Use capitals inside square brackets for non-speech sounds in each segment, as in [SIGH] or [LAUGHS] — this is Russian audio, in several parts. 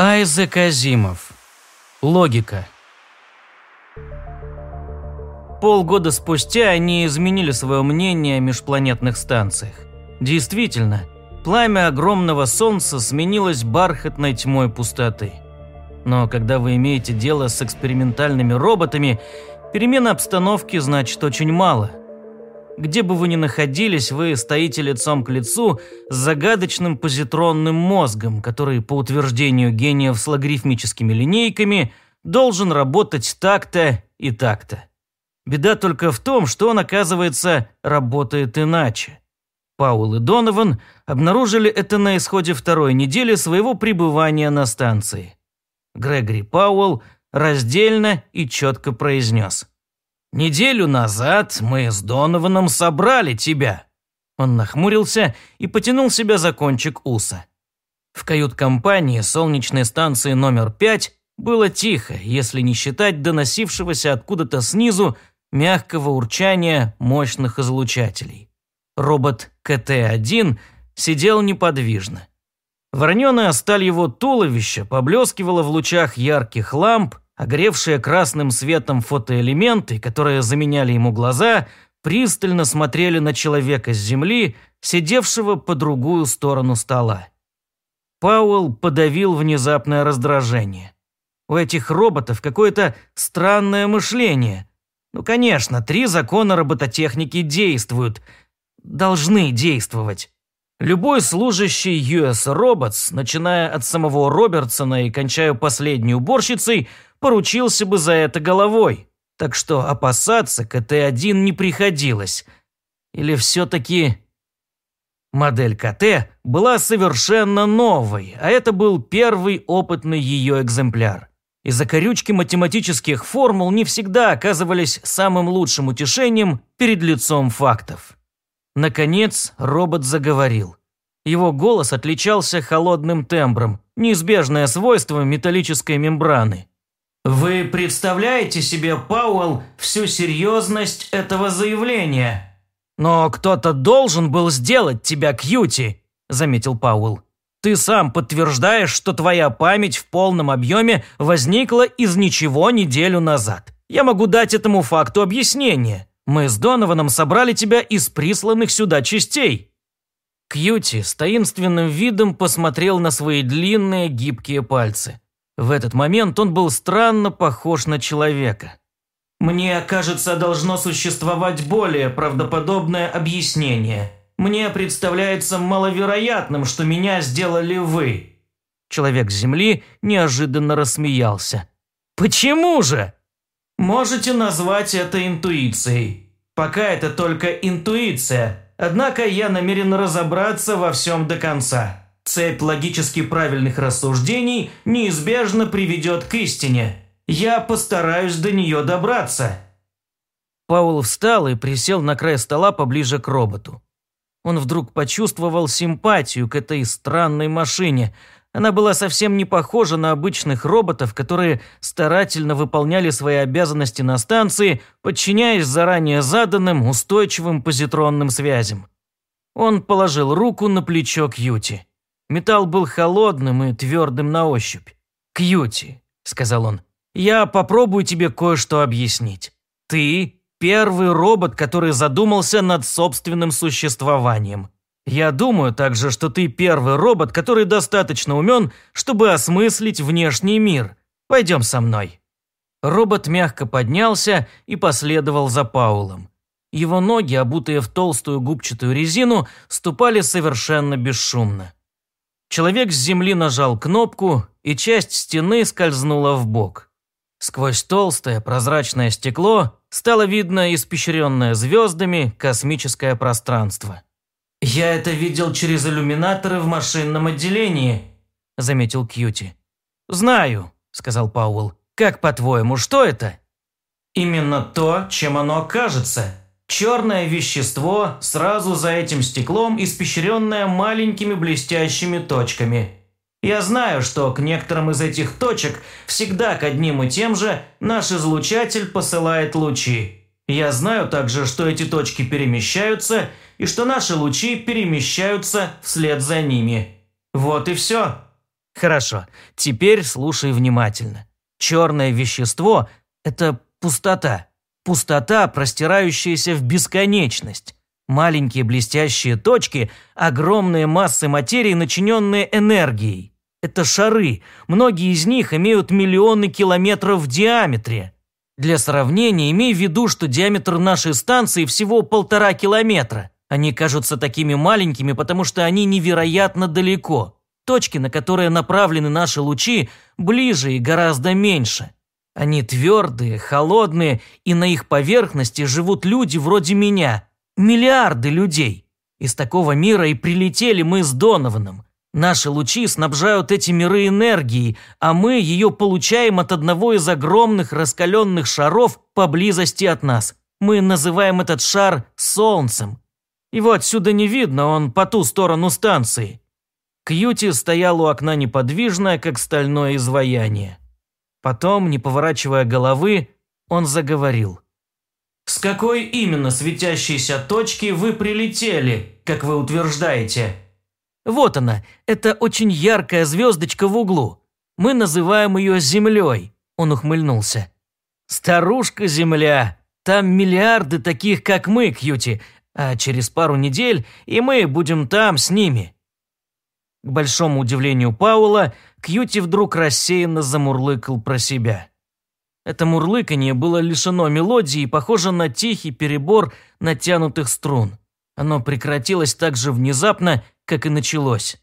Айзек Азимов. Логика. Полгода спустя они изменили свое мнение о межпланетных станциях. Действительно, пламя огромного солнца сменилось бархатной тьмой пустоты. Но когда вы имеете дело с экспериментальными роботами, перемена обстановки значит очень мало. Где бы вы ни находились, вы стоите лицом к лицу с загадочным позитронным мозгом, который, по утверждению гениев с логарифмическими линейками, должен работать так-то и так-то. Беда только в том, что он, оказывается, работает иначе. Паул и Донован обнаружили это на исходе второй недели своего пребывания на станции. Грегори Пауэлл раздельно и четко произнес – Неделю назад мы с Донованом собрали тебя». Он нахмурился и потянул себя за кончик уса. В кают-компании солнечной станции номер пять было тихо, если не считать доносившегося откуда-то снизу мягкого урчания мощных излучателей. Робот КТ-1 сидел неподвижно. Вороненая сталь его туловища поблескивала в лучах ярких ламп, Огревшие красным светом фотоэлементы, которые заменяли ему глаза, пристально смотрели на человека с земли, сидевшего по другую сторону стола. Пауэлл подавил внезапное раздражение. У этих роботов какое-то странное мышление. Ну, конечно, три закона робототехники действуют, должны действовать. Любой служащий US Robots, начиная от самого Робертсона и кончая последней уборщицей, поручился бы за это головой. Так что опасаться КТ-1 не приходилось. Или все-таки... Модель КТ была совершенно новой, а это был первый опытный ее экземпляр. Из-за корючки математических формул не всегда оказывались самым лучшим утешением перед лицом фактов. Наконец робот заговорил. Его голос отличался холодным тембром, неизбежное свойство металлической мембраны. «Вы представляете себе, Пауэлл, всю серьезность этого заявления?» «Но кто-то должен был сделать тебя кьюти», – заметил Пауэлл. «Ты сам подтверждаешь, что твоя память в полном объеме возникла из ничего неделю назад. Я могу дать этому факту объяснение. Мы с Донованом собрали тебя из присланных сюда частей». Кьюти с таинственным видом посмотрел на свои длинные гибкие пальцы. В этот момент он был странно похож на человека. «Мне кажется, должно существовать более правдоподобное объяснение. Мне представляется маловероятным, что меня сделали вы». Человек с Земли неожиданно рассмеялся. «Почему же?» «Можете назвать это интуицией. Пока это только интуиция, однако я намерен разобраться во всем до конца». Цепь логически правильных рассуждений неизбежно приведет к истине. Я постараюсь до нее добраться». Паул встал и присел на край стола поближе к роботу. Он вдруг почувствовал симпатию к этой странной машине. Она была совсем не похожа на обычных роботов, которые старательно выполняли свои обязанности на станции, подчиняясь заранее заданным устойчивым позитронным связям. Он положил руку на плечо Кьюти. Металл был холодным и твердым на ощупь. «Кьюти», – сказал он, – «я попробую тебе кое-что объяснить. Ты – первый робот, который задумался над собственным существованием. Я думаю также, что ты первый робот, который достаточно умен, чтобы осмыслить внешний мир. Пойдем со мной». Робот мягко поднялся и последовал за Паулом. Его ноги, обутые в толстую губчатую резину, ступали совершенно бесшумно. Человек с земли нажал кнопку, и часть стены скользнула в бок. Сквозь толстое прозрачное стекло стало видно испещренное звездами космическое пространство. «Я это видел через иллюминаторы в машинном отделении», – заметил Кьюти. «Знаю», – сказал Пауэлл. «Как по-твоему, что это?» «Именно то, чем оно кажется», Черное вещество сразу за этим стеклом, испещренное маленькими блестящими точками. Я знаю, что к некоторым из этих точек всегда к одним и тем же наш излучатель посылает лучи. Я знаю также, что эти точки перемещаются и что наши лучи перемещаются вслед за ними. Вот и все. Хорошо, теперь слушай внимательно. Черное вещество – это пустота. Пустота, простирающаяся в бесконечность. Маленькие блестящие точки – огромные массы материи, начиненные энергией. Это шары, многие из них имеют миллионы километров в диаметре. Для сравнения, имей в виду, что диаметр нашей станции всего полтора километра. Они кажутся такими маленькими, потому что они невероятно далеко. Точки, на которые направлены наши лучи, ближе и гораздо меньше. Они твердые, холодные, и на их поверхности живут люди вроде меня. Миллиарды людей. Из такого мира и прилетели мы с Донованом. Наши лучи снабжают эти миры энергией, а мы ее получаем от одного из огромных раскаленных шаров поблизости от нас. Мы называем этот шар Солнцем. Его отсюда не видно, он по ту сторону станции. Кьюти стоял у окна неподвижно, как стальное изваяние. Потом, не поворачивая головы, он заговорил. «С какой именно светящейся точки вы прилетели, как вы утверждаете?» «Вот она, это очень яркая звездочка в углу. Мы называем ее Землей», – он ухмыльнулся. «Старушка-Земля, там миллиарды таких, как мы, Кьюти, а через пару недель и мы будем там с ними. К большому удивлению Паула, Кьюти вдруг рассеянно замурлыкал про себя. Это мурлыканье было лишено мелодии и похоже на тихий перебор натянутых струн. Оно прекратилось так же внезапно, как и началось.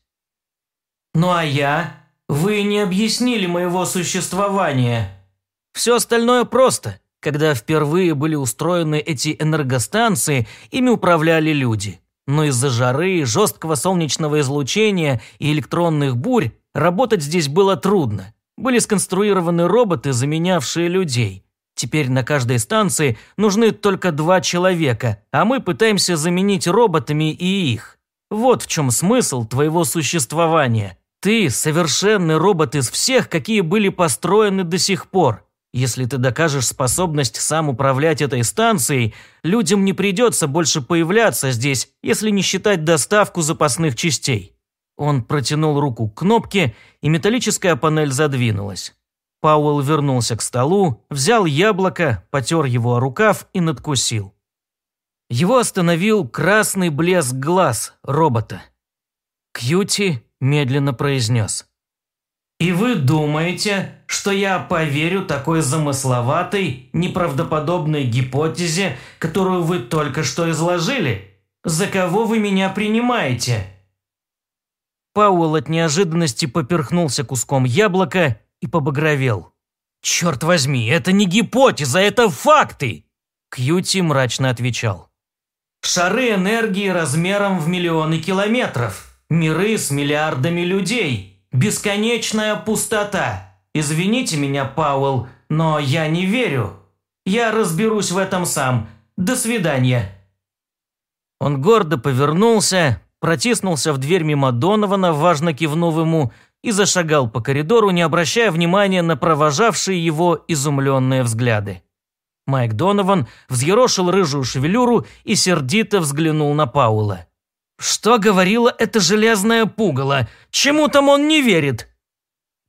«Ну а я? Вы не объяснили моего существования». «Все остальное просто. Когда впервые были устроены эти энергостанции, ими управляли люди но из-за жары, жесткого солнечного излучения и электронных бурь работать здесь было трудно. Были сконструированы роботы, заменявшие людей. Теперь на каждой станции нужны только два человека, а мы пытаемся заменить роботами и их. Вот в чем смысл твоего существования. Ты – совершенный робот из всех, какие были построены до сих пор. Если ты докажешь способность сам управлять этой станцией, людям не придется больше появляться здесь, если не считать доставку запасных частей». Он протянул руку к кнопке, и металлическая панель задвинулась. Пауэлл вернулся к столу, взял яблоко, потер его о рукав и надкусил. Его остановил красный блеск глаз робота. Кьюти медленно произнес. «И вы думаете, что я поверю такой замысловатой, неправдоподобной гипотезе, которую вы только что изложили? За кого вы меня принимаете?» Пауэлл от неожиданности поперхнулся куском яблока и побагровел. «Черт возьми, это не гипотеза, это факты!» Кьюти мрачно отвечал. «Шары энергии размером в миллионы километров, миры с миллиардами людей» Бесконечная пустота. Извините меня, Пауэлл, но я не верю. Я разберусь в этом сам. До свидания». Он гордо повернулся, протиснулся в дверь мимо Донована, важно кивнув ему, и зашагал по коридору, не обращая внимания на провожавшие его изумленные взгляды. Майк Донован взъерошил рыжую шевелюру и сердито взглянул на Пауэлла. «Что говорила эта железная пугало? Чему там он не верит?»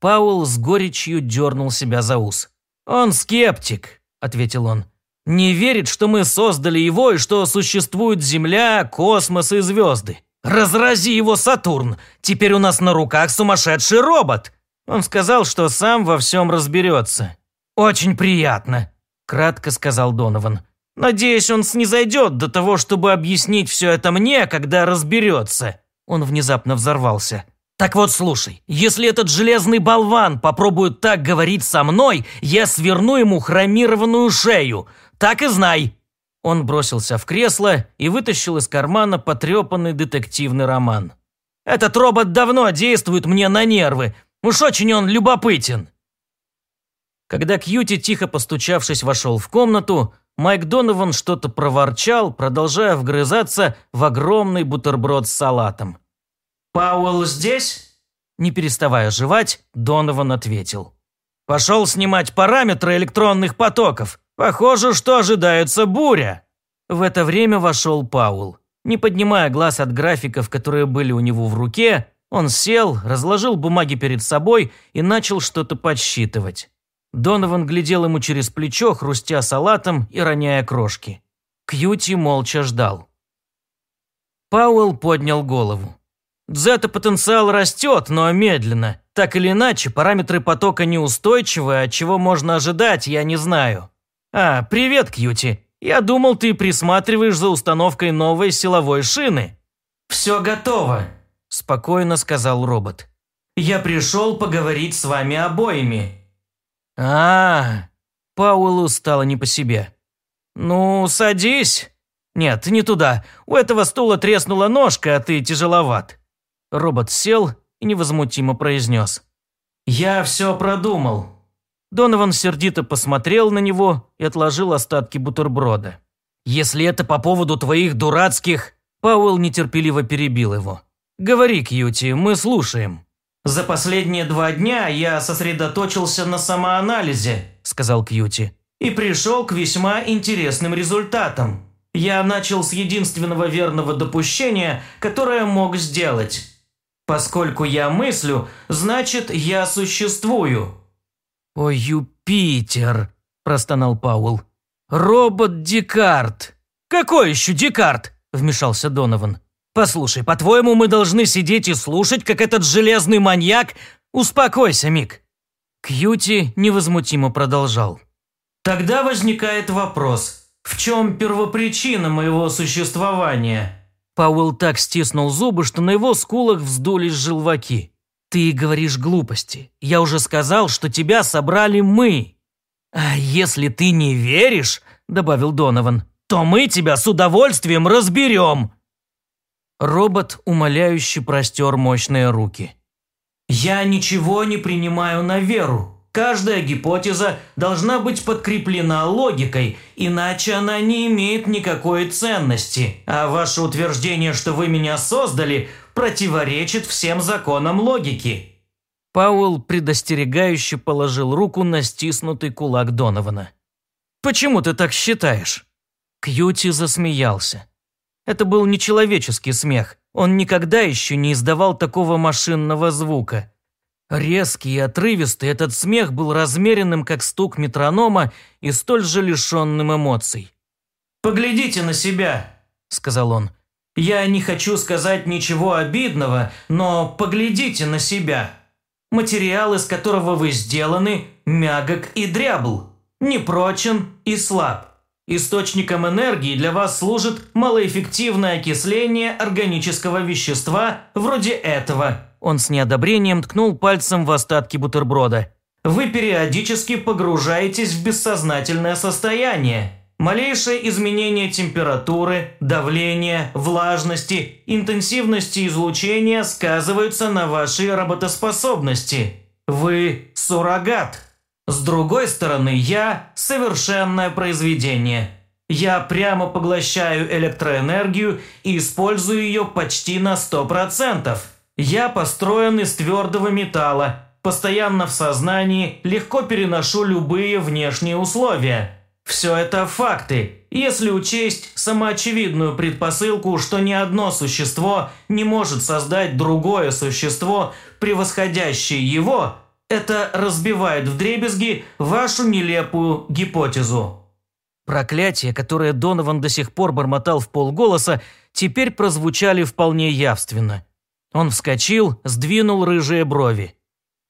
Пауэлл с горечью дернул себя за ус. «Он скептик», – ответил он. «Не верит, что мы создали его и что существует Земля, космос и звезды. Разрази его, Сатурн! Теперь у нас на руках сумасшедший робот!» Он сказал, что сам во всем разберется. «Очень приятно», – кратко сказал Донован. Надеюсь, он снизойдет до того, чтобы объяснить все это мне, когда разберется». Он внезапно взорвался. «Так вот, слушай, если этот железный болван попробует так говорить со мной, я сверну ему хромированную шею. Так и знай!» Он бросился в кресло и вытащил из кармана потрепанный детективный роман. «Этот робот давно действует мне на нервы. Уж очень он любопытен». Когда Кьюти, тихо постучавшись, вошел в комнату, Майк Донован что-то проворчал, продолжая вгрызаться в огромный бутерброд с салатом. «Пауэлл здесь?» Не переставая жевать, Донован ответил. «Пошел снимать параметры электронных потоков. Похоже, что ожидается буря». В это время вошел Пауэлл. Не поднимая глаз от графиков, которые были у него в руке, Он сел, разложил бумаги перед собой и начал что-то подсчитывать. Донован глядел ему через плечо, хрустя салатом и роняя крошки. Кьюти молча ждал. Пауэлл поднял голову. Дзета-потенциал растет, но медленно. Так или иначе, параметры потока неустойчивы, от чего можно ожидать, я не знаю. А, привет, Кьюти. Я думал, ты присматриваешь за установкой новой силовой шины. Все готово, спокойно сказал робот. Я пришел поговорить с вами обоими. А, -а, -а Пауэллу стало не по себе. Ну, садись. Нет, не туда. У этого стула треснула ножка, а ты тяжеловат. Робот сел и невозмутимо произнес. «Я все продумал». Донован сердито посмотрел на него и отложил остатки бутерброда. «Если это по поводу твоих дурацких...» Пауэлл нетерпеливо перебил его. «Говори, Кьюти, мы слушаем». «За последние два дня я сосредоточился на самоанализе», – сказал Кьюти, «и пришел к весьма интересным результатам. Я начал с единственного верного допущения, которое мог сделать. Поскольку я мыслю, значит, я существую». «О, Юпитер!» – простонал Паул. «Робот Декарт!» «Какой еще Декарт?» – вмешался Донован. «Послушай, по-твоему, мы должны сидеть и слушать, как этот железный маньяк...» «Успокойся, Мик!» Кьюти невозмутимо продолжал. «Тогда возникает вопрос, в чем первопричина моего существования?» Пауэлл так стиснул зубы, что на его скулах вздулись желваки. «Ты говоришь глупости. Я уже сказал, что тебя собрали мы». «А если ты не веришь», – добавил Донован, – «то мы тебя с удовольствием разберем». Робот умоляюще простер мощные руки. «Я ничего не принимаю на веру. Каждая гипотеза должна быть подкреплена логикой, иначе она не имеет никакой ценности. А ваше утверждение, что вы меня создали, противоречит всем законам логики». Пауэлл предостерегающе положил руку на стиснутый кулак Донована. «Почему ты так считаешь?» Кьюти засмеялся. Это был нечеловеческий смех. Он никогда еще не издавал такого машинного звука. Резкий и отрывистый этот смех был размеренным, как стук метронома, и столь же лишенным эмоций. «Поглядите на себя», – сказал он. «Я не хочу сказать ничего обидного, но поглядите на себя. Материал, из которого вы сделаны, мягок и дрябл, непрочен и слаб. Источником энергии для вас служит малоэффективное окисление органического вещества вроде этого – он с неодобрением ткнул пальцем в остатки бутерброда. «Вы периодически погружаетесь в бессознательное состояние. Малейшее изменение температуры, давления, влажности, интенсивности излучения сказываются на вашей работоспособности. Вы – суррогат. С другой стороны, я – совершенное произведение». Я прямо поглощаю электроэнергию и использую ее почти на 100%. Я построен из твердого металла, постоянно в сознании, легко переношу любые внешние условия. Все это факты, если учесть самоочевидную предпосылку, что ни одно существо не может создать другое существо, превосходящее его, это разбивает вдребезги вашу нелепую гипотезу. Проклятия, которые Донован до сих пор бормотал в полголоса, теперь прозвучали вполне явственно. Он вскочил, сдвинул рыжие брови.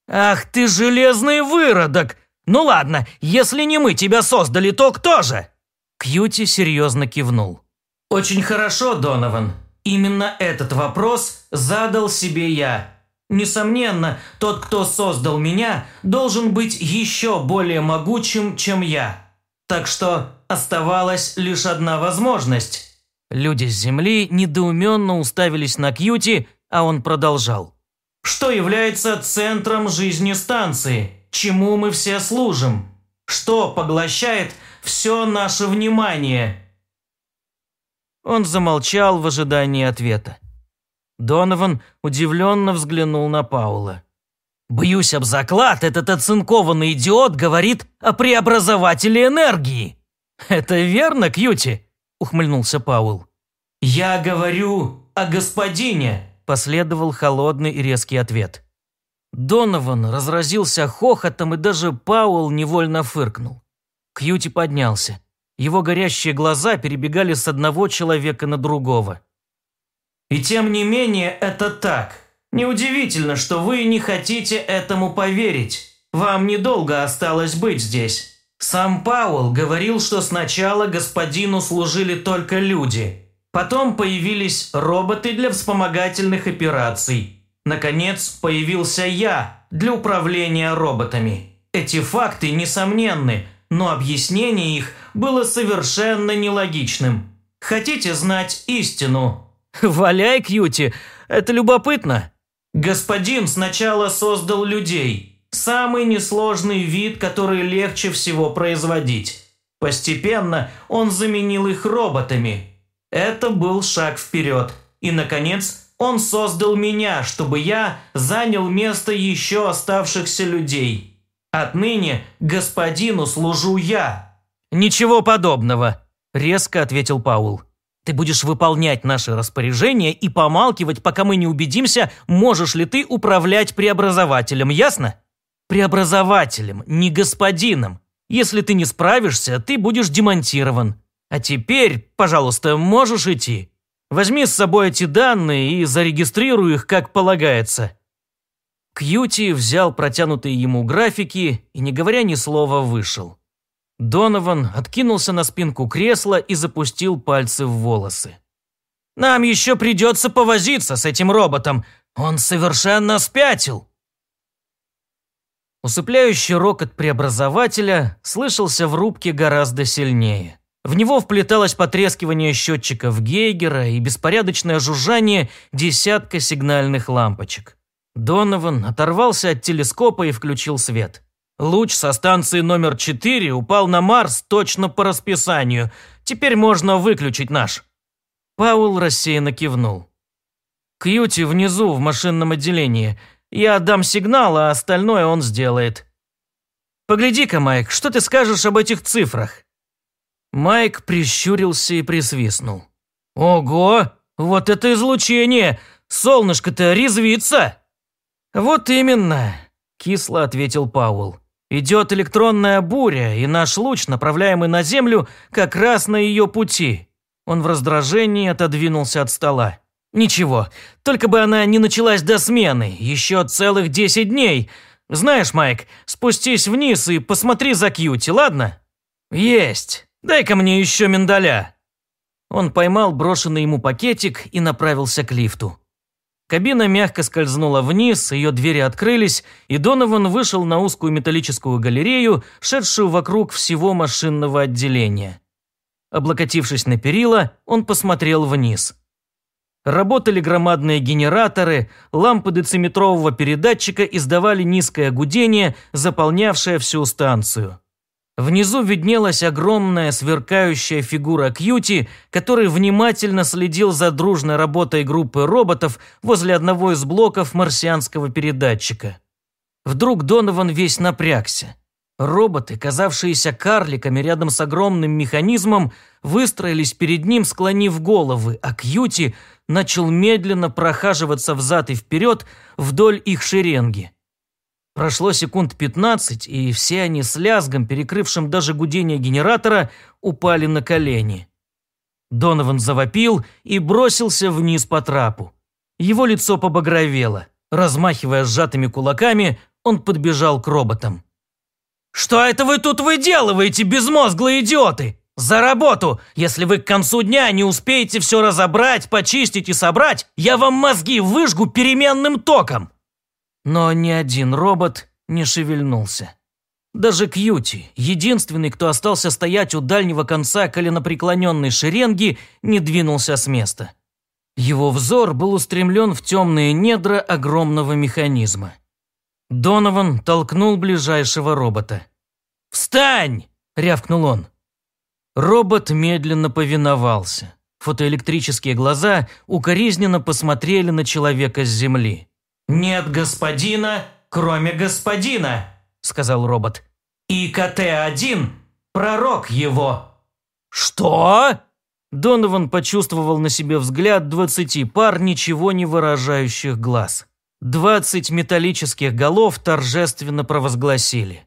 «Ах ты железный выродок! Ну ладно, если не мы тебя создали, то кто же?» Кьюти серьезно кивнул. «Очень хорошо, Донован. Именно этот вопрос задал себе я. Несомненно, тот, кто создал меня, должен быть еще более могучим, чем я. Так что оставалась лишь одна возможность». Люди с Земли недоуменно уставились на Кьюти, а он продолжал. «Что является центром жизни станции? Чему мы все служим? Что поглощает все наше внимание?» Он замолчал в ожидании ответа. Донован удивленно взглянул на Паула. «Бьюсь об заклад, этот оцинкованный идиот говорит о преобразователе энергии!» «Это верно, Кьюти?» – ухмыльнулся Паул. «Я говорю о господине», последовал холодный и резкий ответ. Донован разразился хохотом, и даже Пауэлл невольно фыркнул. Кьюти поднялся. Его горящие глаза перебегали с одного человека на другого. «И тем не менее, это так. Неудивительно, что вы не хотите этому поверить. Вам недолго осталось быть здесь. Сам Пауэлл говорил, что сначала господину служили только люди. Потом появились роботы для вспомогательных операций. Наконец, появился я для управления роботами. Эти факты несомненны, но объяснение их было совершенно нелогичным. Хотите знать истину? Валяй, Кьюти, это любопытно. Господин сначала создал людей. Самый несложный вид, который легче всего производить. Постепенно он заменил их роботами. Это был шаг вперед. И, наконец, он создал меня, чтобы я занял место еще оставшихся людей. Отныне господину служу я». «Ничего подобного», – резко ответил Паул. Ты будешь выполнять наши распоряжения и помалкивать, пока мы не убедимся, можешь ли ты управлять преобразователем, ясно? Преобразователем, не господином. Если ты не справишься, ты будешь демонтирован. А теперь, пожалуйста, можешь идти. Возьми с собой эти данные и зарегистрируй их, как полагается». Кьюти взял протянутые ему графики и, не говоря ни слова, вышел. Донован откинулся на спинку кресла и запустил пальцы в волосы. «Нам еще придется повозиться с этим роботом. Он совершенно спятил!» Усыпляющий рокот преобразователя слышался в рубке гораздо сильнее. В него вплеталось потрескивание счетчиков Гейгера и беспорядочное жужжание десятка сигнальных лампочек. Донован оторвался от телескопа и включил свет. Луч со станции номер 4 упал на Марс точно по расписанию. Теперь можно выключить наш». Паул рассеянно кивнул. «Кьюти внизу, в машинном отделении. Я отдам сигнал, а остальное он сделает». «Погляди-ка, Майк, что ты скажешь об этих цифрах?» Майк прищурился и присвистнул. «Ого, вот это излучение! Солнышко-то резвится!» «Вот именно», – кисло ответил Пауэлл. Идет электронная буря, и наш луч, направляемый на Землю, как раз на ее пути. Он в раздражении отодвинулся от стола. Ничего, только бы она не началась до смены, еще целых десять дней. Знаешь, Майк, спустись вниз и посмотри за Кьюти, ладно? Есть. Дай-ка мне еще миндаля. Он поймал брошенный ему пакетик и направился к лифту. Кабина мягко скользнула вниз, ее двери открылись, и Донован вышел на узкую металлическую галерею, шедшую вокруг всего машинного отделения. Облокотившись на перила, он посмотрел вниз. Работали громадные генераторы, лампы дециметрового передатчика издавали низкое гудение, заполнявшее всю станцию. Внизу виднелась огромная сверкающая фигура Кьюти, который внимательно следил за дружной работой группы роботов возле одного из блоков марсианского передатчика. Вдруг Донован весь напрягся. Роботы, казавшиеся карликами рядом с огромным механизмом, выстроились перед ним, склонив головы, а Кьюти начал медленно прохаживаться взад и вперед вдоль их шеренги. Прошло секунд 15, и все они с лязгом, перекрывшим даже гудение генератора, упали на колени. Донован завопил и бросился вниз по трапу. Его лицо побагровело. Размахивая сжатыми кулаками, он подбежал к роботам. «Что это вы тут выделываете, безмозглые идиоты? За работу! Если вы к концу дня не успеете все разобрать, почистить и собрать, я вам мозги выжгу переменным током!» Но ни один робот не шевельнулся. Даже Кьюти, единственный, кто остался стоять у дальнего конца коленопреклоненной шеренги, не двинулся с места. Его взор был устремлен в темные недра огромного механизма. Донован толкнул ближайшего робота. «Встань!» – рявкнул он. Робот медленно повиновался. Фотоэлектрические глаза укоризненно посмотрели на человека с земли. «Нет господина, кроме господина», – сказал робот. «И КТ-1 – пророк его». «Что?» Донован почувствовал на себе взгляд двадцати пар ничего не выражающих глаз. Двадцать металлических голов торжественно провозгласили.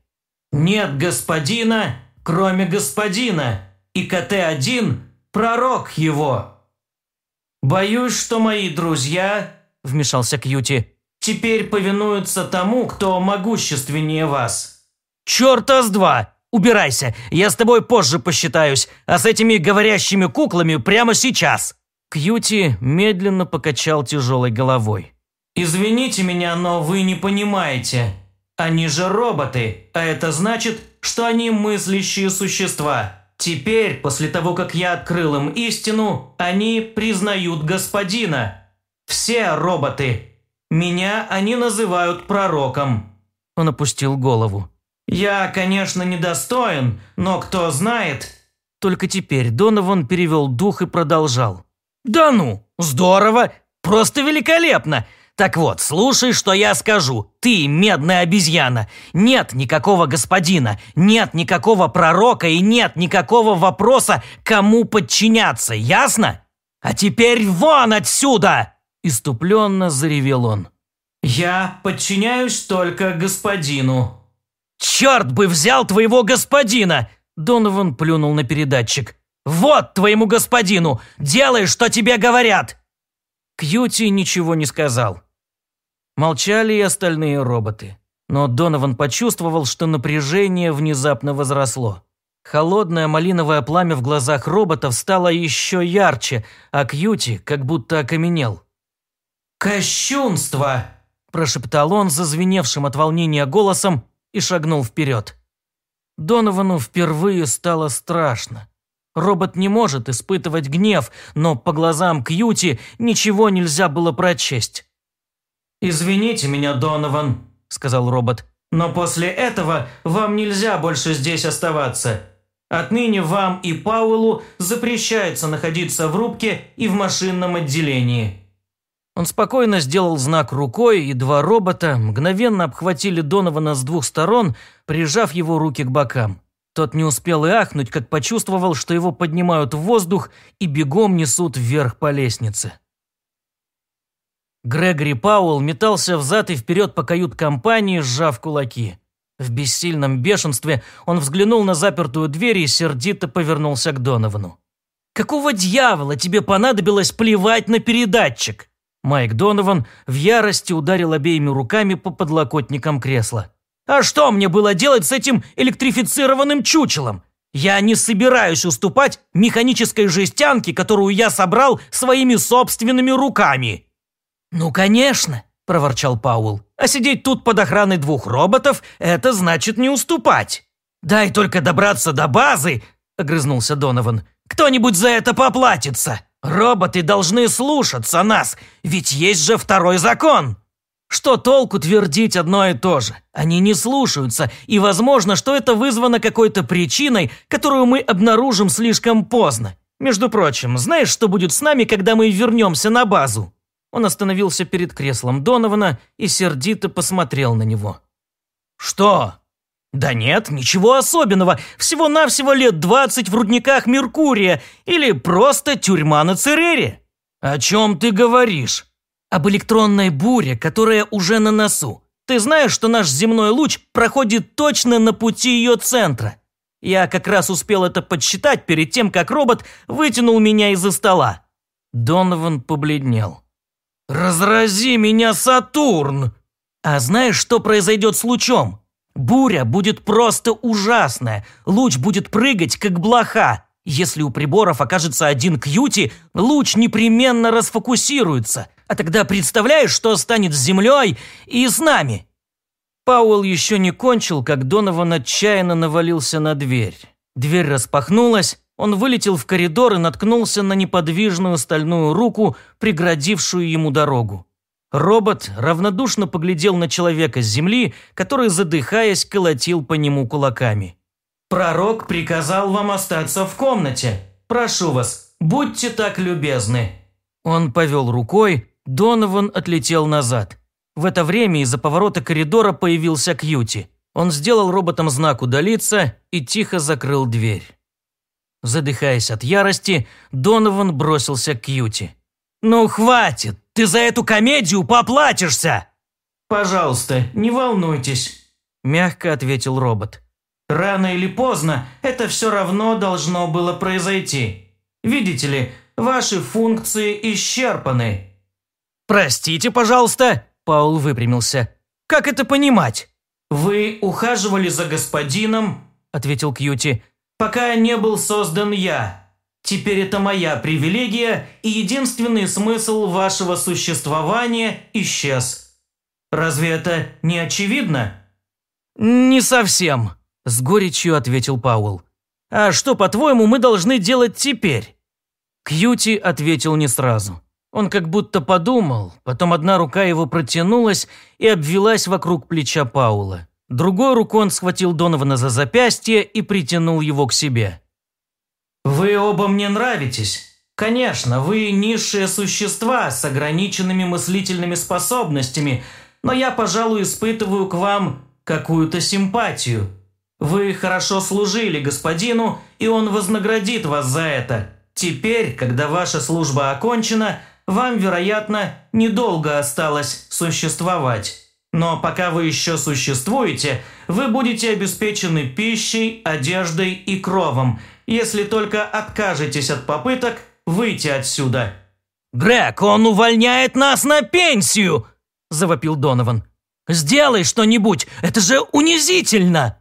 «Нет господина, кроме господина, и КТ-1 – пророк его!» «Боюсь, что мои друзья», – вмешался Кьюти, – «теперь повинуются тому, кто могущественнее вас». «Чёрта с два! Убирайся, я с тобой позже посчитаюсь, а с этими говорящими куклами прямо сейчас!» Кьюти медленно покачал тяжелой головой. «Извините меня, но вы не понимаете. Они же роботы, а это значит, что они мыслящие существа. Теперь, после того, как я открыл им истину, они признают господина. Все роботы. Меня они называют пророком». Он опустил голову. «Я, конечно, недостоин, но кто знает...» Только теперь Донован перевел дух и продолжал. «Да ну, здорово, просто великолепно. Так вот, слушай, что я скажу. Ты, медная обезьяна, нет никакого господина, нет никакого пророка и нет никакого вопроса, кому подчиняться, ясно? А теперь вон отсюда!» Иступленно заревел он. «Я подчиняюсь только господину». «Черт бы взял твоего господина!» Донован плюнул на передатчик. «Вот твоему господину! Делай, что тебе говорят!» Кьюти ничего не сказал. Молчали и остальные роботы. Но Донован почувствовал, что напряжение внезапно возросло. Холодное малиновое пламя в глазах роботов стало еще ярче, а Кьюти как будто окаменел. «Кощунство!» – прошептал он зазвеневшим от волнения голосом и шагнул вперед. Доновану впервые стало страшно. Робот не может испытывать гнев, но по глазам Кьюти ничего нельзя было прочесть. «Извините меня, Донован», – сказал робот, – «но после этого вам нельзя больше здесь оставаться. Отныне вам и Пауэлу запрещается находиться в рубке и в машинном отделении». Он спокойно сделал знак рукой, и два робота мгновенно обхватили Донована с двух сторон, прижав его руки к бокам. Тот не успел и ахнуть, как почувствовал, что его поднимают в воздух и бегом несут вверх по лестнице. Грегори Пауэлл метался взад и вперед по кают-компании, сжав кулаки. В бессильном бешенстве он взглянул на запертую дверь и сердито повернулся к Доновану. «Какого дьявола тебе понадобилось плевать на передатчик?» Майк Донован в ярости ударил обеими руками по подлокотникам кресла. «А что мне было делать с этим электрифицированным чучелом? Я не собираюсь уступать механической жестянке, которую я собрал своими собственными руками!» «Ну, конечно», – проворчал Паул. «А сидеть тут под охраной двух роботов – это значит не уступать». «Дай только добраться до базы», – огрызнулся Донован. «Кто-нибудь за это поплатится. Роботы должны слушаться нас, ведь есть же второй закон». Что толку твердить одно и то же? Они не слушаются, и возможно, что это вызвано какой-то причиной, которую мы обнаружим слишком поздно. Между прочим, знаешь, что будет с нами, когда мы вернемся на базу? Он остановился перед креслом Донована и сердито посмотрел на него. «Что?» «Да нет, ничего особенного. Всего-навсего лет двадцать в рудниках Меркурия или просто тюрьма на Церере». «О чем ты говоришь?» «Об электронной буре, которая уже на носу. Ты знаешь, что наш земной луч проходит точно на пути ее центра. Я как раз успел это подсчитать перед тем, как робот вытянул меня из-за стола». Донован побледнел. «Разрази меня, Сатурн!» «А знаешь, что произойдет с лучом? Буря будет просто ужасная. Луч будет прыгать, как блоха. Если у приборов окажется один кьюти, луч непременно расфокусируется. А тогда представляешь, что станет с Землей и с нами?» Пауэлл еще не кончил, как Донован отчаянно навалился на дверь. Дверь распахнулась, он вылетел в коридор и наткнулся на неподвижную стальную руку, преградившую ему дорогу. Робот равнодушно поглядел на человека с земли, который, задыхаясь, колотил по нему кулаками. «Пророк приказал вам остаться в комнате. Прошу вас, будьте так любезны». Он повел рукой, Донован отлетел назад. В это время из-за поворота коридора появился Кьюти. Он сделал роботам знак удалиться и тихо закрыл дверь. Задыхаясь от ярости, Донован бросился к Кьюти. «Ну хватит! Ты за эту комедию поплатишься!» «Пожалуйста, не волнуйтесь», – мягко ответил робот. «Рано или поздно это все равно должно было произойти. Видите ли, ваши функции исчерпаны». «Простите, пожалуйста», – Паул выпрямился. «Как это понимать?» «Вы ухаживали за господином», – ответил Кьюти, – «пока не был создан я. Теперь это моя привилегия, и единственный смысл вашего существования исчез. Разве это не очевидно?» «Не совсем», – с горечью ответил Пауэлл. «А что, по-твоему, мы должны делать теперь?» Кьюти ответил не сразу. Он как будто подумал, потом одна рука его протянулась и обвелась вокруг плеча Паула. Другой рукой он схватил Донована за запястье и притянул его к себе. «Вы оба мне нравитесь. Конечно, вы низшие существа с ограниченными мыслительными способностями, но я, пожалуй, испытываю к вам какую-то симпатию. Вы хорошо служили господину, и он вознаградит вас за это. Теперь, когда ваша служба окончена, вам, вероятно, недолго осталось существовать. Но пока вы еще существуете, вы будете обеспечены пищей, одеждой и кровом, если только откажетесь от попыток выйти отсюда». «Грег, он увольняет нас на пенсию!» – завопил Донован. «Сделай что-нибудь, это же унизительно!»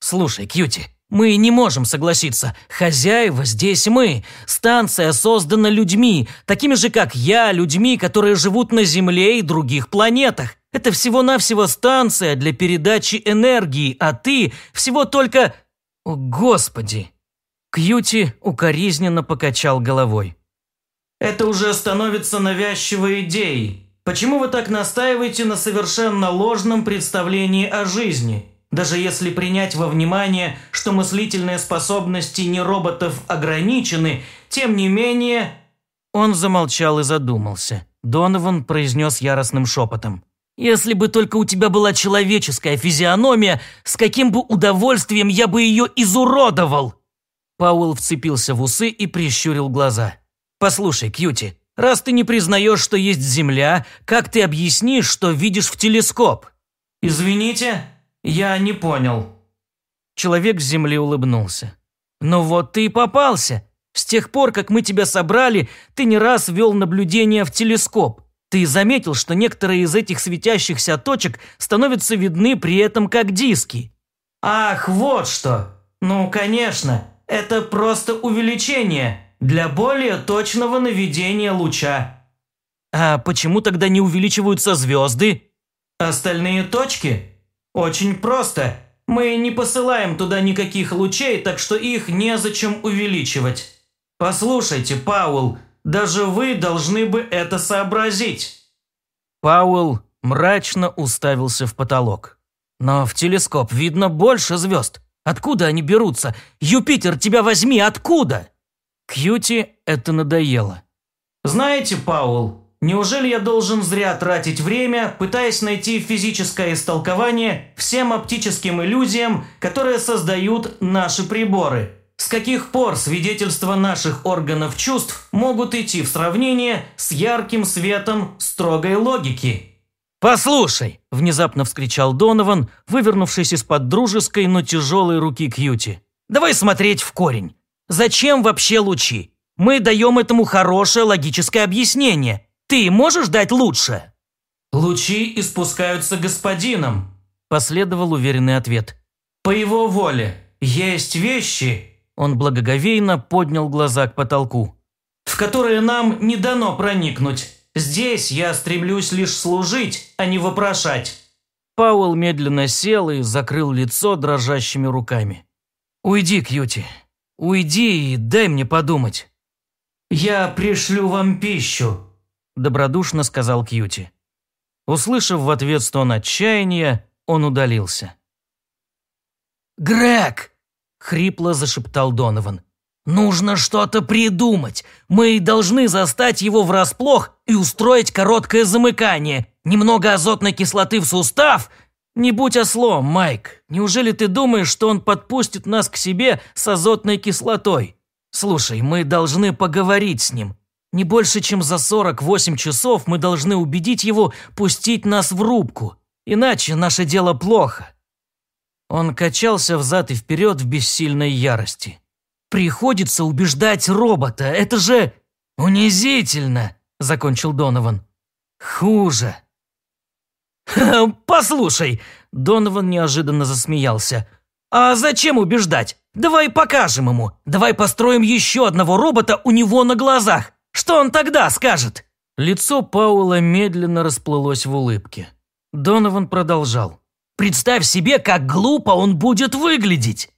«Слушай, Кьюти, мы не можем согласиться. Хозяева здесь мы. Станция создана людьми, такими же, как я, людьми, которые живут на Земле и других планетах. Это всего-навсего станция для передачи энергии, а ты всего только... О, Господи!» Кьюти укоризненно покачал головой. «Это уже становится навязчивой идеей. Почему вы так настаиваете на совершенно ложном представлении о жизни?» Даже если принять во внимание, что мыслительные способности не роботов ограничены, тем не менее...» Он замолчал и задумался. Донован произнес яростным шепотом. «Если бы только у тебя была человеческая физиономия, с каким бы удовольствием я бы ее изуродовал!» Пауэлл вцепился в усы и прищурил глаза. «Послушай, Кьюти, раз ты не признаешь, что есть Земля, как ты объяснишь, что видишь в телескоп?» «Извините?» «Я не понял». Человек с земли улыбнулся. «Ну вот ты и попался. С тех пор, как мы тебя собрали, ты не раз вел наблюдение в телескоп. Ты заметил, что некоторые из этих светящихся точек становятся видны при этом как диски». «Ах, вот что! Ну, конечно, это просто увеличение для более точного наведения луча». «А почему тогда не увеличиваются звезды?» «Остальные точки?» «Очень просто. Мы не посылаем туда никаких лучей, так что их незачем увеличивать. Послушайте, Пауэлл, даже вы должны бы это сообразить». Пауэлл мрачно уставился в потолок. «Но в телескоп видно больше звезд. Откуда они берутся? Юпитер, тебя возьми, откуда?» Кьюти это надоело. «Знаете, Пауэлл, Неужели я должен зря тратить время, пытаясь найти физическое истолкование всем оптическим иллюзиям, которые создают наши приборы? С каких пор свидетельства наших органов чувств могут идти в сравнение с ярким светом строгой логики? «Послушай!» – внезапно вскричал Донован, вывернувшись из-под дружеской, но тяжелой руки Кьюти. «Давай смотреть в корень. Зачем вообще лучи? Мы даем этому хорошее логическое объяснение. Ты можешь дать лучше?» «Лучи испускаются господином», – последовал уверенный ответ. «По его воле. Есть вещи...» Он благоговейно поднял глаза к потолку. «В которые нам не дано проникнуть. Здесь я стремлюсь лишь служить, а не вопрошать». Пауэлл медленно сел и закрыл лицо дрожащими руками. «Уйди, Кьюти. Уйди и дай мне подумать». «Я пришлю вам пищу», добродушно сказал Кьюти. Услышав в ответ стон отчаяния, он удалился. «Грег!» – хрипло зашептал Донован. «Нужно что-то придумать. Мы должны застать его врасплох и устроить короткое замыкание. Немного азотной кислоты в сустав. «Не будь ослом, Майк. Неужели ты думаешь, что он подпустит нас к себе с азотной кислотой? Слушай, мы должны поговорить с ним. Не больше, чем за 48 часов мы должны убедить его пустить нас в рубку. Иначе наше дело плохо». Он качался взад и вперед в бессильной ярости. «Приходится убеждать робота. Это же унизительно!» – закончил Донован. «Хуже!» [LAUGHS] «Послушай!» – Донован неожиданно засмеялся. «А зачем убеждать? Давай покажем ему. Давай построим еще одного робота у него на глазах. Что он тогда скажет?» Лицо Пауэлла медленно расплылось в улыбке. Донован продолжал. «Представь себе, как глупо он будет выглядеть!»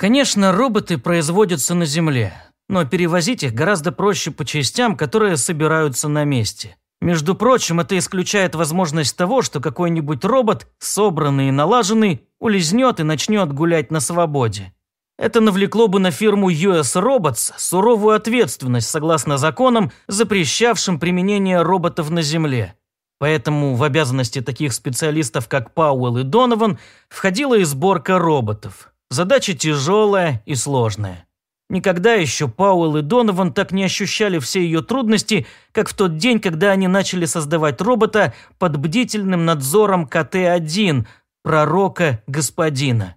Конечно, роботы производятся на Земле, но перевозить их гораздо проще по частям, которые собираются на месте. Между прочим, это исключает возможность того, что какой-нибудь робот, собранный и налаженный, улизнет и начнет гулять на свободе. Это навлекло бы на фирму US Robots суровую ответственность согласно законам, запрещавшим применение роботов на Земле. Поэтому в обязанности таких специалистов, как Пауэлл и Донован, входила и сборка роботов. Задача тяжелая и сложная. Никогда еще Пауэлл и Донован так не ощущали все ее трудности, как в тот день, когда они начали создавать робота под бдительным надзором КТ-1, пророка господина.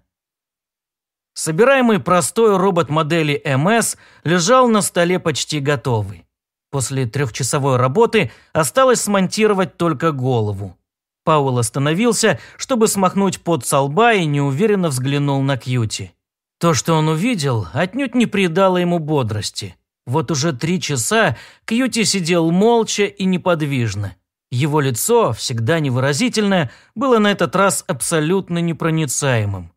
Собираемый простой робот модели МС лежал на столе почти готовый. После трехчасовой работы осталось смонтировать только голову. Пауэлл остановился, чтобы смахнуть пот со лба и неуверенно взглянул на Кьюти. То, что он увидел, отнюдь не придало ему бодрости. Вот уже три часа Кьюти сидел молча и неподвижно. Его лицо, всегда невыразительное, было на этот раз абсолютно непроницаемым.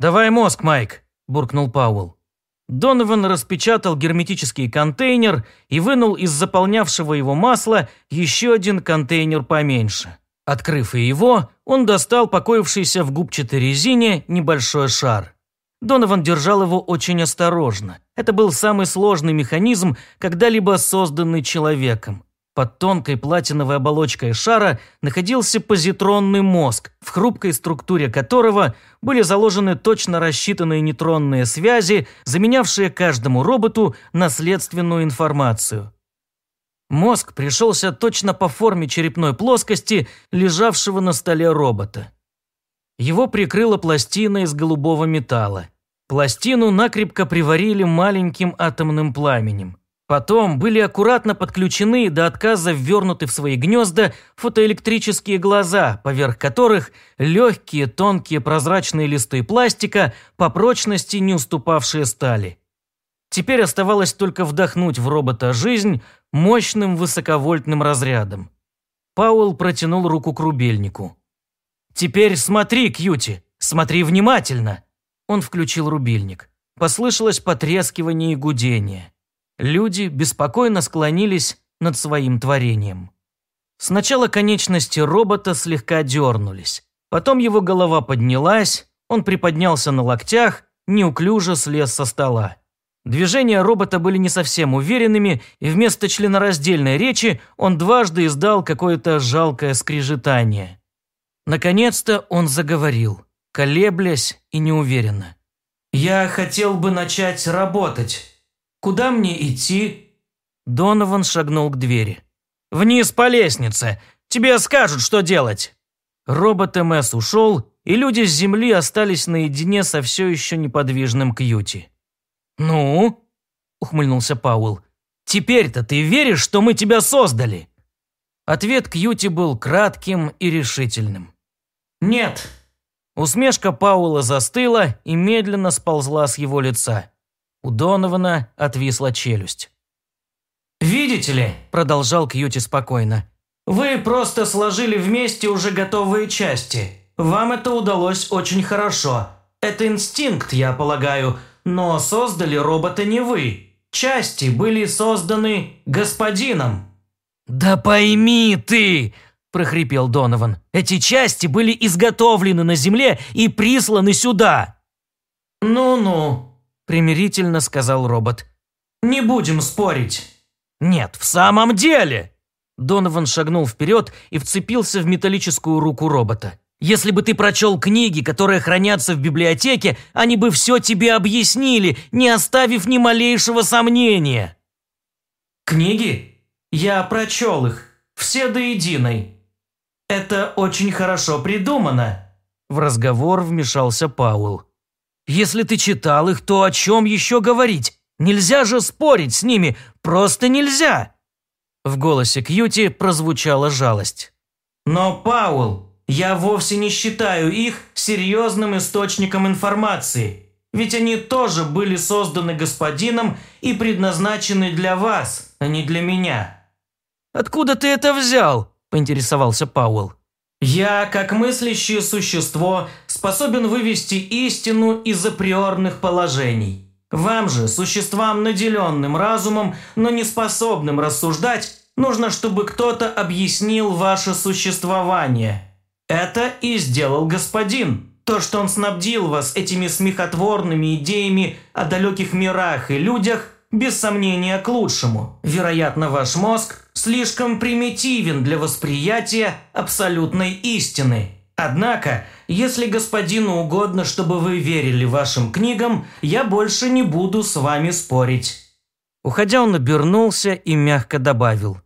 «Давай мозг, Майк», – буркнул Пауэлл. Донован распечатал герметический контейнер и вынул из заполнявшего его масла еще один контейнер поменьше. Открыв и его, он достал покоившийся в губчатой резине небольшой шар. Донован держал его очень осторожно. Это был самый сложный механизм, когда-либо созданный человеком. Под тонкой платиновой оболочкой шара находился позитронный мозг, в хрупкой структуре которого были заложены точно рассчитанные нейтронные связи, заменявшие каждому роботу наследственную информацию. Мозг пришелся точно по форме черепной плоскости, лежавшего на столе робота. Его прикрыла пластина из голубого металла. Пластину накрепко приварили маленьким атомным пламенем. Потом были аккуратно подключены до отказа ввернуты в свои гнезда фотоэлектрические глаза, поверх которых легкие тонкие прозрачные листы пластика, по прочности не уступавшие стали. Теперь оставалось только вдохнуть в робота жизнь мощным высоковольтным разрядом. Пауэлл протянул руку к рубельнику. «Теперь смотри, Кьюти, смотри внимательно!» Он включил рубильник. Послышалось потрескивание и гудение. Люди беспокойно склонились над своим творением. Сначала конечности робота слегка дернулись. Потом его голова поднялась, он приподнялся на локтях, неуклюже слез со стола. Движения робота были не совсем уверенными, и вместо членораздельной речи он дважды издал какое-то жалкое скрежетание. Наконец-то он заговорил колеблясь и неуверенно. «Я хотел бы начать работать. Куда мне идти?» Донован шагнул к двери. «Вниз по лестнице. Тебе скажут, что делать». Робот МС ушел, и люди с земли остались наедине со все еще неподвижным Кьюти. «Ну?» – ухмыльнулся Пауэлл. «Теперь-то ты веришь, что мы тебя создали?» Ответ Кьюти был кратким и решительным. «Нет, Усмешка Паула застыла и медленно сползла с его лица. У Донована отвисла челюсть. «Видите ли», – продолжал Кьюти спокойно, – «вы просто сложили вместе уже готовые части. Вам это удалось очень хорошо. Это инстинкт, я полагаю, но создали робота не вы. Части были созданы господином». «Да пойми ты!» прохрипел Донован. «Эти части были изготовлены на Земле и присланы сюда!» «Ну-ну», – примирительно сказал робот. «Не будем спорить». «Нет, в самом деле!» Донован шагнул вперед и вцепился в металлическую руку робота. Если бы ты прочел книги, которые хранятся в библиотеке, они бы все тебе объяснили, не оставив ни малейшего сомнения». «Книги? Я прочел их, все до единой. Это очень хорошо придумано». В разговор вмешался Пауэлл. «Если ты читал их, то о чем еще говорить? Нельзя же спорить с ними, просто нельзя!» В голосе Кьюти прозвучала жалость. «Но, Пауэлл, я вовсе не считаю их серьезным источником информации, ведь они тоже были созданы господином и предназначены для вас, а не для меня». «Откуда ты это взял?» – поинтересовался Пауэлл. «Я, как мыслящее существо, способен вывести истину из априорных положений. Вам же, существам, наделенным разумом, но не способным рассуждать, нужно, чтобы кто-то объяснил ваше существование. Это и сделал господин. То, что он снабдил вас этими смехотворными идеями о далеких мирах и людях, без сомнения к лучшему. Вероятно, ваш мозг слишком примитивен для восприятия абсолютной истины. Однако, если господину угодно, чтобы вы верили вашим книгам, я больше не буду с вами спорить». Уходя, он обернулся и мягко добавил.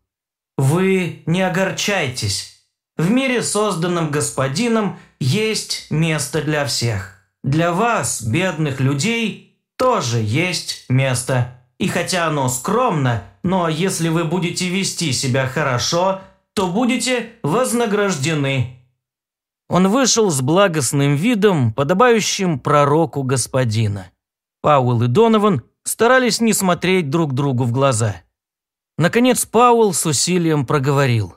«Вы не огорчайтесь. В мире, созданном господином, есть место для всех. Для вас, бедных людей, тоже есть место. И хотя оно скромно, но если вы будете вести себя хорошо, то будете вознаграждены он вышел с благостным видом, подобающим пророку господина. Пауэлл и Донован старались не смотреть друг другу в глаза. Наконец Пауэлл с усилием проговорил.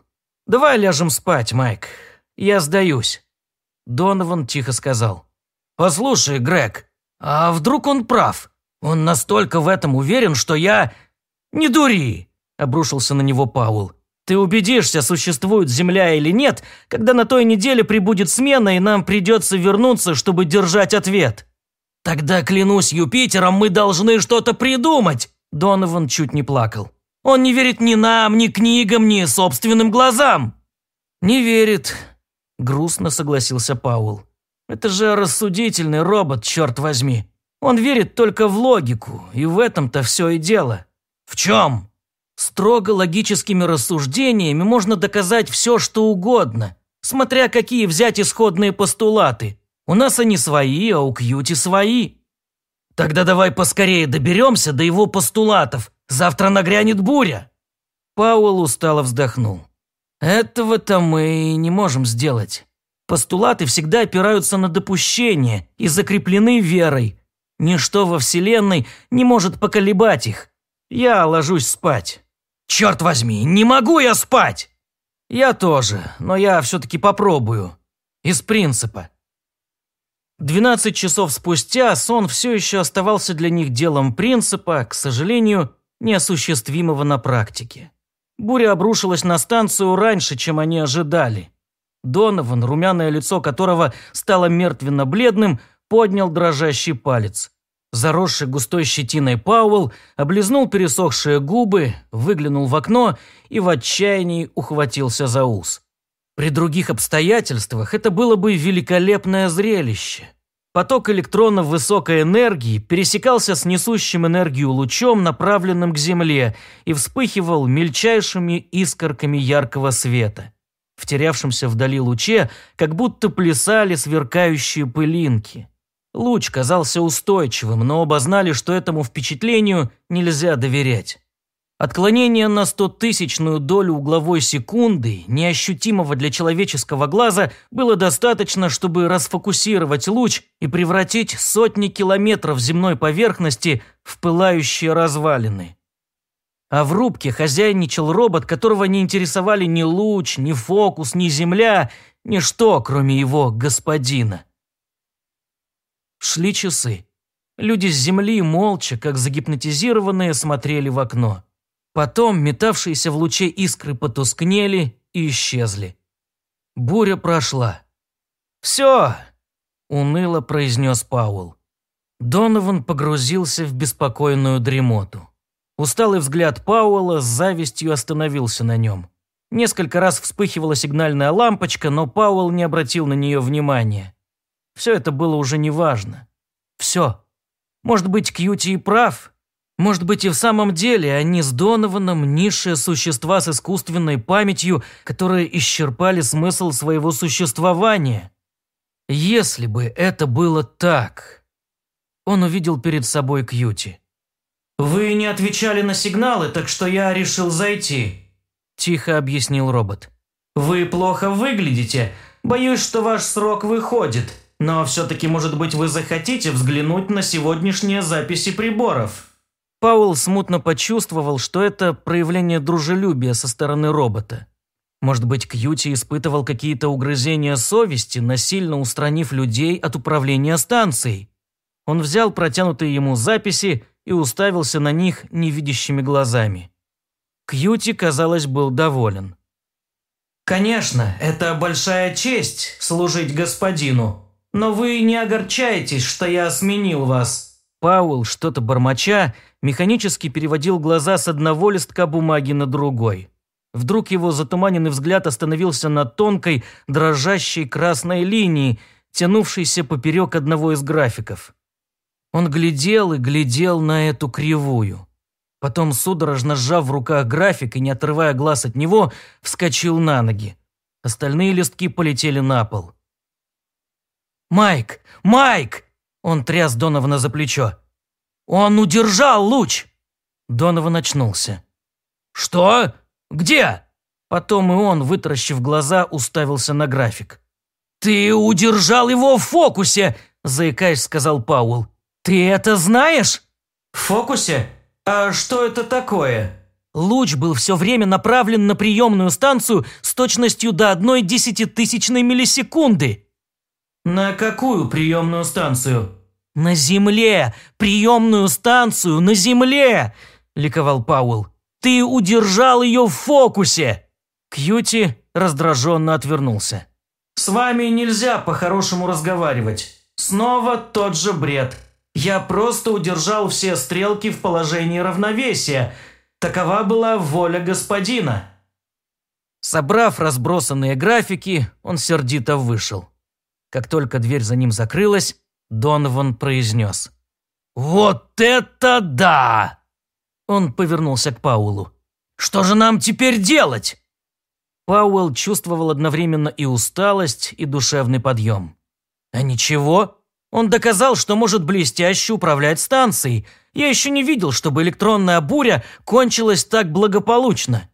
«Давай ляжем спать, Майк. Я сдаюсь». Донован тихо сказал. «Послушай, Грег, а вдруг он прав? Он настолько в этом уверен, что я...» «Не дури!» – обрушился на него Пауэлл. Ты убедишься, существует Земля или нет, когда на той неделе прибудет смена, и нам придется вернуться, чтобы держать ответ». «Тогда, клянусь Юпитером, мы должны что-то придумать!» Донован чуть не плакал. «Он не верит ни нам, ни книгам, ни собственным глазам!» «Не верит», – грустно согласился Паул. «Это же рассудительный робот, черт возьми. Он верит только в логику, и в этом-то все и дело». «В чем?» Строго логическими рассуждениями можно доказать все, что угодно, смотря какие взять исходные постулаты. У нас они свои, а у Кьюти свои. Тогда давай поскорее доберемся до его постулатов. Завтра нагрянет буря. Пауэлл устало вздохнул. Этого-то мы не можем сделать. Постулаты всегда опираются на допущения и закреплены верой. Ничто во Вселенной не может поколебать их. Я ложусь спать. «Черт возьми, не могу я спать!» «Я тоже, но я все-таки попробую. Из принципа». Двенадцать часов спустя сон все еще оставался для них делом принципа, к сожалению, неосуществимого на практике. Буря обрушилась на станцию раньше, чем они ожидали. Донован, румяное лицо которого стало мертвенно-бледным, поднял дрожащий палец. Заросший густой щетиной Пауэлл облизнул пересохшие губы, выглянул в окно и в отчаянии ухватился за ус. При других обстоятельствах это было бы великолепное зрелище. Поток электронов высокой энергии пересекался с несущим энергию лучом, направленным к Земле, и вспыхивал мельчайшими искорками яркого света. В терявшемся вдали луче как будто плясали сверкающие пылинки. Луч казался устойчивым, но оба знали, что этому впечатлению нельзя доверять. Отклонение на стотысячную долю угловой секунды, неощутимого для человеческого глаза, было достаточно, чтобы расфокусировать луч и превратить сотни километров земной поверхности в пылающие развалины. А в рубке хозяйничал робот, которого не интересовали ни луч, ни фокус, ни земля, ничто, кроме его господина. Шли часы. Люди с земли молча, как загипнотизированные, смотрели в окно. Потом метавшиеся в луче искры потускнели и исчезли. Буря прошла. «Все!» – уныло произнес Пауэлл. Донован погрузился в беспокойную дремоту. Усталый взгляд Пауэлла с завистью остановился на нем. Несколько раз вспыхивала сигнальная лампочка, но Пауэлл не обратил на нее внимания. Все это было уже неважно. Все. Может быть, Кьюти и прав. Может быть, и в самом деле они с Донованом низшие существа с искусственной памятью, которые исчерпали смысл своего существования. Если бы это было так... Он увидел перед собой Кьюти. «Вы не отвечали на сигналы, так что я решил зайти», – тихо объяснил робот. «Вы плохо выглядите. Боюсь, что ваш срок выходит. Но все-таки, может быть, вы захотите взглянуть на сегодняшние записи приборов?» Паул смутно почувствовал, что это проявление дружелюбия со стороны робота. Может быть, Кьюти испытывал какие-то угрызения совести, насильно устранив людей от управления станцией. Он взял протянутые ему записи и уставился на них невидящими глазами. Кьюти, казалось, был доволен. «Конечно, это большая честь служить господину», но вы не огорчаетесь, что я сменил вас». Пауэлл, что-то бормоча, механически переводил глаза с одного листка бумаги на другой. Вдруг его затуманенный взгляд остановился на тонкой, дрожащей красной линии, тянувшейся поперек одного из графиков. Он глядел и глядел на эту кривую. Потом, судорожно сжав в руках график и не отрывая глаз от него, вскочил на ноги. Остальные листки полетели на пол. «Майк! Майк!» Он тряс Донована за плечо. «Он удержал луч!» Донован очнулся. «Что? Где?» Потом и он, вытаращив глаза, уставился на график. «Ты удержал его в фокусе!» – заикаясь, сказал Пауэлл. «Ты это знаешь?» «В фокусе? А что это такое?» Луч был все время направлен на приемную станцию с точностью до одной десятитысячной миллисекунды. «На какую приемную станцию?» «На Земле! Приемную станцию на Земле!» – ликовал Пауэлл. «Ты удержал ее в фокусе!» Кьюти раздраженно отвернулся. «С вами нельзя по-хорошему разговаривать. Снова тот же бред. Я просто удержал все стрелки в положении равновесия. Такова была воля господина». Собрав разбросанные графики, он сердито вышел. Как только дверь за ним закрылась, Донован произнес. «Вот это да!» Он повернулся к Паулу. «Что же нам теперь делать?» Пауэлл чувствовал одновременно и усталость, и душевный подъем. «А ничего, он доказал, что может блестяще управлять станцией. Я еще не видел, чтобы электронная буря кончилась так благополучно».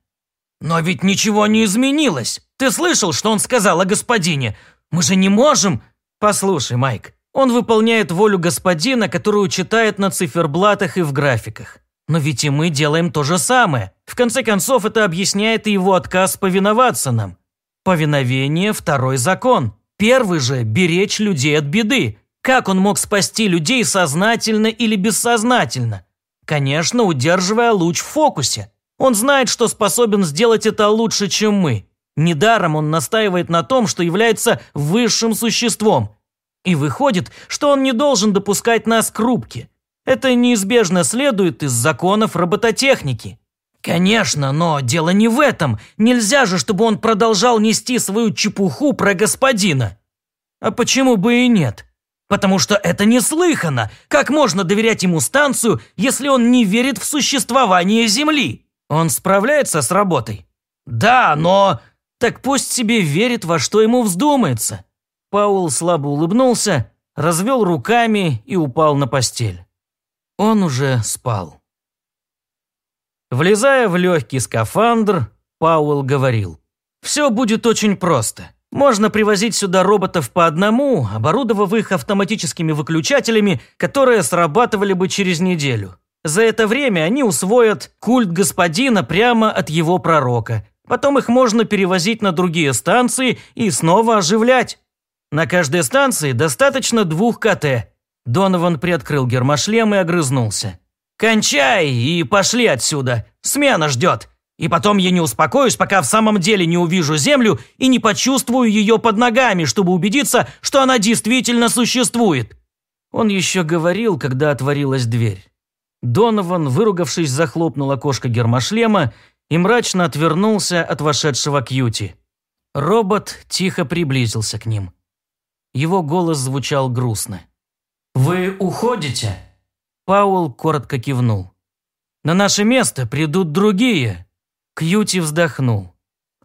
«Но ведь ничего не изменилось. Ты слышал, что он сказал о господине? Мы же не можем...» «Послушай, Майк, он выполняет волю господина, которую читает на циферблатах и в графиках. Но ведь и мы делаем то же самое. В конце концов, это объясняет и его отказ повиноваться нам. Повиновение – второй закон. Первый же – беречь людей от беды. Как он мог спасти людей сознательно или бессознательно? Конечно, удерживая луч в фокусе. Он знает, что способен сделать это лучше, чем мы. Недаром он настаивает на том, что является высшим существом. И выходит, что он не должен допускать нас к рубке. Это неизбежно следует из законов робототехники. Конечно, но дело не в этом. Нельзя же, чтобы он продолжал нести свою чепуху про господина. А почему бы и нет? Потому что это неслыханно. Как можно доверять ему станцию, если он не верит в существование Земли? Он справляется с работой? Да, но так пусть себе верит, во что ему вздумается. Паул слабо улыбнулся, развел руками и упал на постель. Он уже спал. Влезая в легкий скафандр, Пауэлл говорил. «Все будет очень просто. Можно привозить сюда роботов по одному, оборудовав их автоматическими выключателями, которые срабатывали бы через неделю. За это время они усвоят культ господина прямо от его пророка, Потом их можно перевозить на другие станции и снова оживлять. На каждой станции достаточно двух КТ. Донован приоткрыл гермошлем и огрызнулся. «Кончай и пошли отсюда. Смена ждет. И потом я не успокоюсь, пока в самом деле не увижу Землю и не почувствую ее под ногами, чтобы убедиться, что она действительно существует». Он еще говорил, когда отворилась дверь. Донован, выругавшись, захлопнул окошко гермошлема и мрачно отвернулся от вошедшего Кьюти. Робот тихо приблизился к ним. Его голос звучал грустно. «Вы уходите?» Паул коротко кивнул. «На наше место придут другие!» Кьюти вздохнул.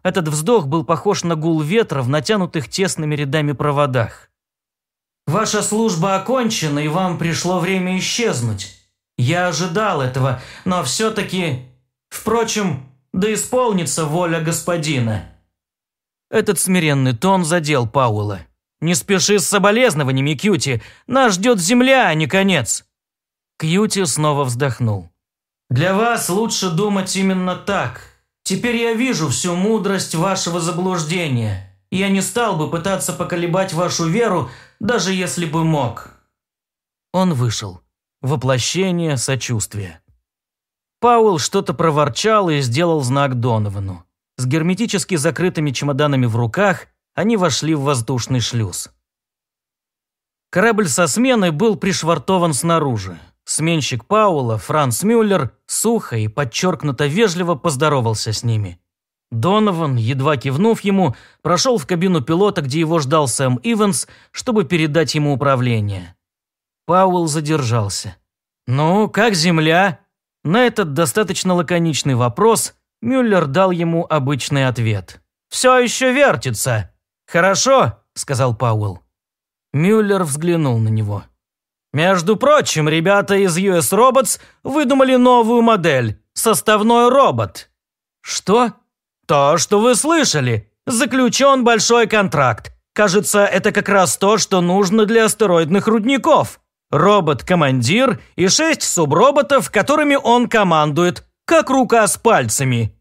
Этот вздох был похож на гул ветра в натянутых тесными рядами проводах. «Ваша служба окончена, и вам пришло время исчезнуть. Я ожидал этого, но все-таки... Впрочем, да исполнится воля господина». Этот смиренный тон задел Пауэлла. «Не спеши с соболезнованиями, Кьюти. Нас ждет земля, а не конец». Кьюти снова вздохнул. «Для вас лучше думать именно так. Теперь я вижу всю мудрость вашего заблуждения. Я не стал бы пытаться поколебать вашу веру, даже если бы мог». Он вышел. Воплощение сочувствия. Пауэлл что-то проворчал и сделал знак Доновану. С герметически закрытыми чемоданами в руках они вошли в воздушный шлюз. Корабль со сменой был пришвартован снаружи. Сменщик Паула, Франц Мюллер, сухо и подчеркнуто вежливо поздоровался с ними. Донован, едва кивнув ему, прошел в кабину пилота, где его ждал Сэм Иванс, чтобы передать ему управление. Пауэлл задержался. «Ну, как земля?» На этот достаточно лаконичный вопрос Мюллер дал ему обычный ответ. «Все еще вертится». «Хорошо», – сказал Пауэлл. Мюллер взглянул на него. «Между прочим, ребята из US Robots выдумали новую модель – составной робот». «Что?» «То, что вы слышали. Заключен большой контракт. Кажется, это как раз то, что нужно для астероидных рудников. Робот-командир и шесть суброботов, которыми он командует, как рука с пальцами».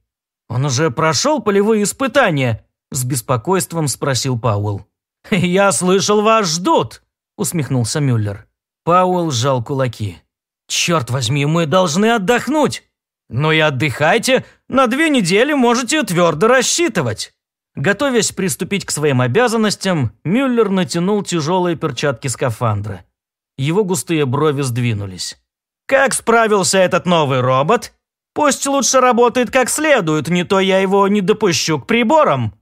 «Он уже прошел полевые испытания?» – с беспокойством спросил Пауэлл. [LAUGHS] «Я слышал, вас ждут», – усмехнулся Мюллер. Пауэлл сжал кулаки. «Черт возьми, мы должны отдохнуть!» «Ну и отдыхайте, на две недели можете твердо рассчитывать». Готовясь приступить к своим обязанностям, Мюллер натянул тяжелые перчатки скафандра. Его густые брови сдвинулись. «Как справился этот новый робот? Пусть лучше работает как следует, не то я его не допущу к приборам».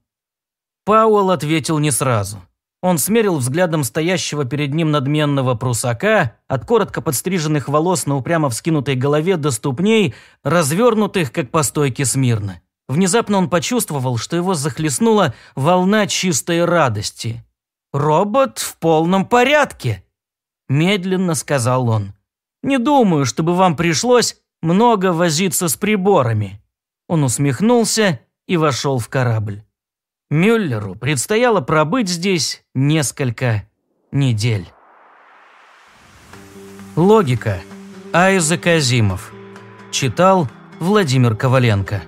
Пауэлл ответил не сразу. Он смерил взглядом стоящего перед ним надменного прусака, от коротко подстриженных волос на упрямо вскинутой голове до ступней, развернутых, как по стойке смирно. Внезапно он почувствовал, что его захлестнула волна чистой радости. «Робот в полном порядке», – медленно сказал он. «Не думаю, чтобы вам пришлось много возиться с приборами». Он усмехнулся и вошел в корабль. Мюллеру предстояло пробыть здесь несколько недель. Логика. Айзек Азимов. Читал Владимир Коваленко.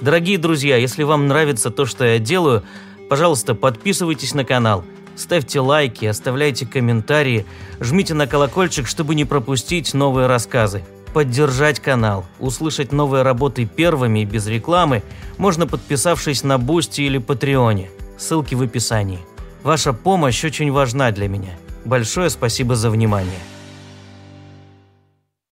Дорогие друзья, если вам нравится то, что я делаю, пожалуйста, подписывайтесь на канал, ставьте лайки, оставляйте комментарии, жмите на колокольчик, чтобы не пропустить новые рассказы поддержать канал, услышать новые работы первыми и без рекламы, можно подписавшись на Бусти или Патреоне. Ссылки в описании. Ваша помощь очень важна для меня. Большое спасибо за внимание.